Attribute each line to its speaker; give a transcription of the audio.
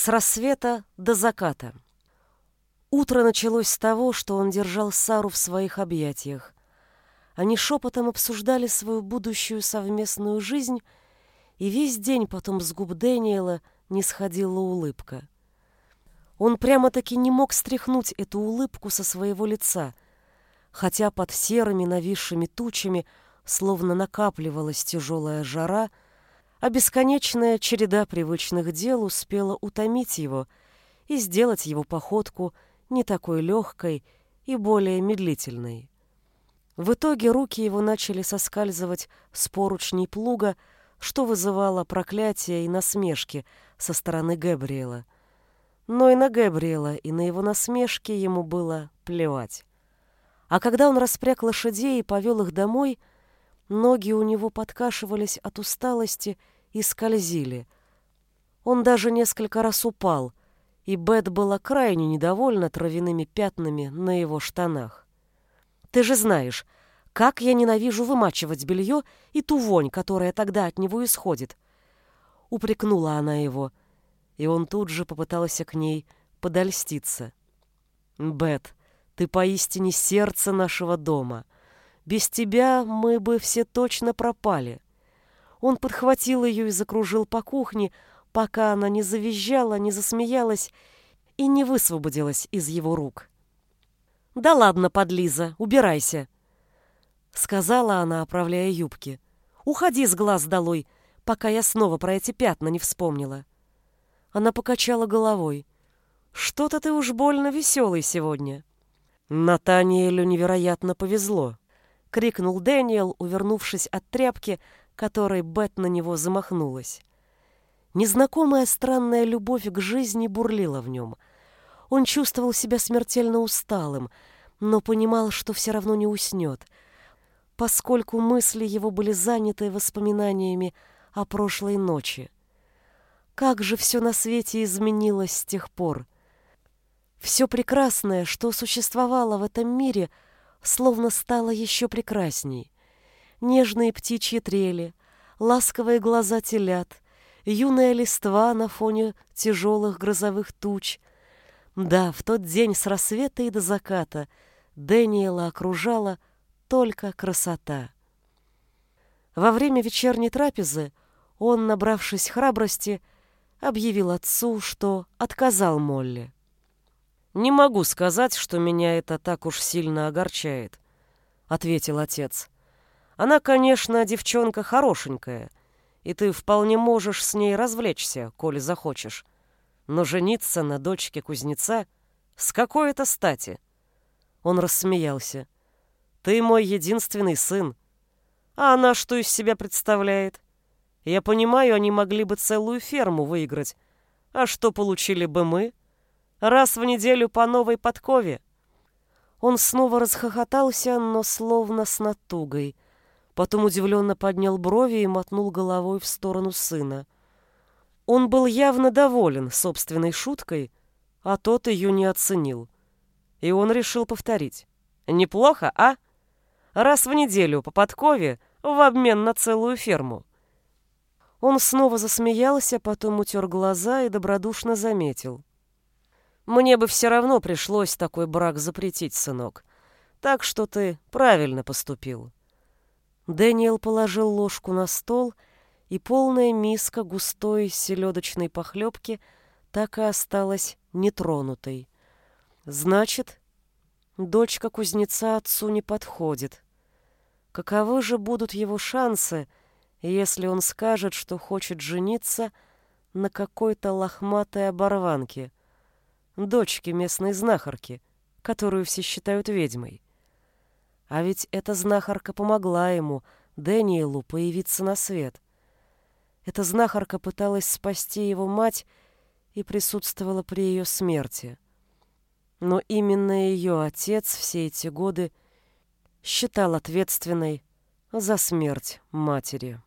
Speaker 1: С рассвета до заката. Утро началось с того, что он держал Сару в своих объятиях. Они шепотом обсуждали свою будущую совместную жизнь, и весь день потом с губ Дэниела не сходила улыбка. Он прямо-таки не мог стряхнуть эту улыбку со своего лица, хотя под серыми нависшими тучами словно накапливалась тяжелая жара — а бесконечная череда привычных дел успела утомить его и сделать его походку не такой легкой и более медлительной. В итоге руки его начали соскальзывать с поручней плуга, что вызывало проклятие и насмешки со стороны Габриэла. Но и на Габриэла, и на его насмешки ему было плевать. А когда он распряг лошадей и повел их домой, Ноги у него подкашивались от усталости и скользили. Он даже несколько раз упал, и Бет была крайне недовольна травяными пятнами на его штанах. «Ты же знаешь, как я ненавижу вымачивать белье и ту вонь, которая тогда от него исходит!» Упрекнула она его, и он тут же попытался к ней подольститься. «Бет, ты поистине сердце нашего дома!» Без тебя мы бы все точно пропали. Он подхватил ее и закружил по кухне, пока она не завизжала, не засмеялась и не высвободилась из его рук. «Да ладно, подлиза, убирайся!» Сказала она, оправляя юбки. «Уходи с глаз долой, пока я снова про эти пятна не вспомнила». Она покачала головой. «Что-то ты уж больно веселый сегодня». Натаниэлю невероятно повезло. — крикнул Дэниел, увернувшись от тряпки, которой Бет на него замахнулась. Незнакомая странная любовь к жизни бурлила в нем. Он чувствовал себя смертельно усталым, но понимал, что все равно не уснет, поскольку мысли его были заняты воспоминаниями о прошлой ночи. Как же все на свете изменилось с тех пор! Все прекрасное, что существовало в этом мире — словно стало еще прекрасней. Нежные птичьи трели, ласковые глаза телят, юная листва на фоне тяжелых грозовых туч. Да, в тот день с рассвета и до заката Дэниела окружала только красота. Во время вечерней трапезы он, набравшись храбрости, объявил отцу, что отказал Молли. «Не могу сказать, что меня это так уж сильно огорчает», — ответил отец. «Она, конечно, девчонка хорошенькая, и ты вполне можешь с ней развлечься, коли захочешь. Но жениться на дочке кузнеца с какой это стати?» Он рассмеялся. «Ты мой единственный сын. А она что из себя представляет? Я понимаю, они могли бы целую ферму выиграть. А что получили бы мы?» Раз в неделю по новой подкове. Он снова расхохотался, но словно с натугой. Потом удивленно поднял брови и мотнул головой в сторону сына. Он был явно доволен собственной шуткой, а тот ее не оценил. И он решил повторить. «Неплохо, а? Раз в неделю по подкове в обмен на целую ферму». Он снова засмеялся, потом утер глаза и добродушно заметил. Мне бы все равно пришлось такой брак запретить, сынок. Так что ты правильно поступил. Дэниел положил ложку на стол, и полная миска густой селедочной похлебки так и осталась нетронутой. Значит, дочка кузнеца отцу не подходит. Каковы же будут его шансы, если он скажет, что хочет жениться на какой-то лохматой оборванке — дочки местной знахарки, которую все считают ведьмой. А ведь эта знахарка помогла ему, Дэниелу, появиться на свет. Эта знахарка пыталась спасти его мать и присутствовала при ее смерти. Но именно ее отец все эти годы считал ответственной за смерть матери.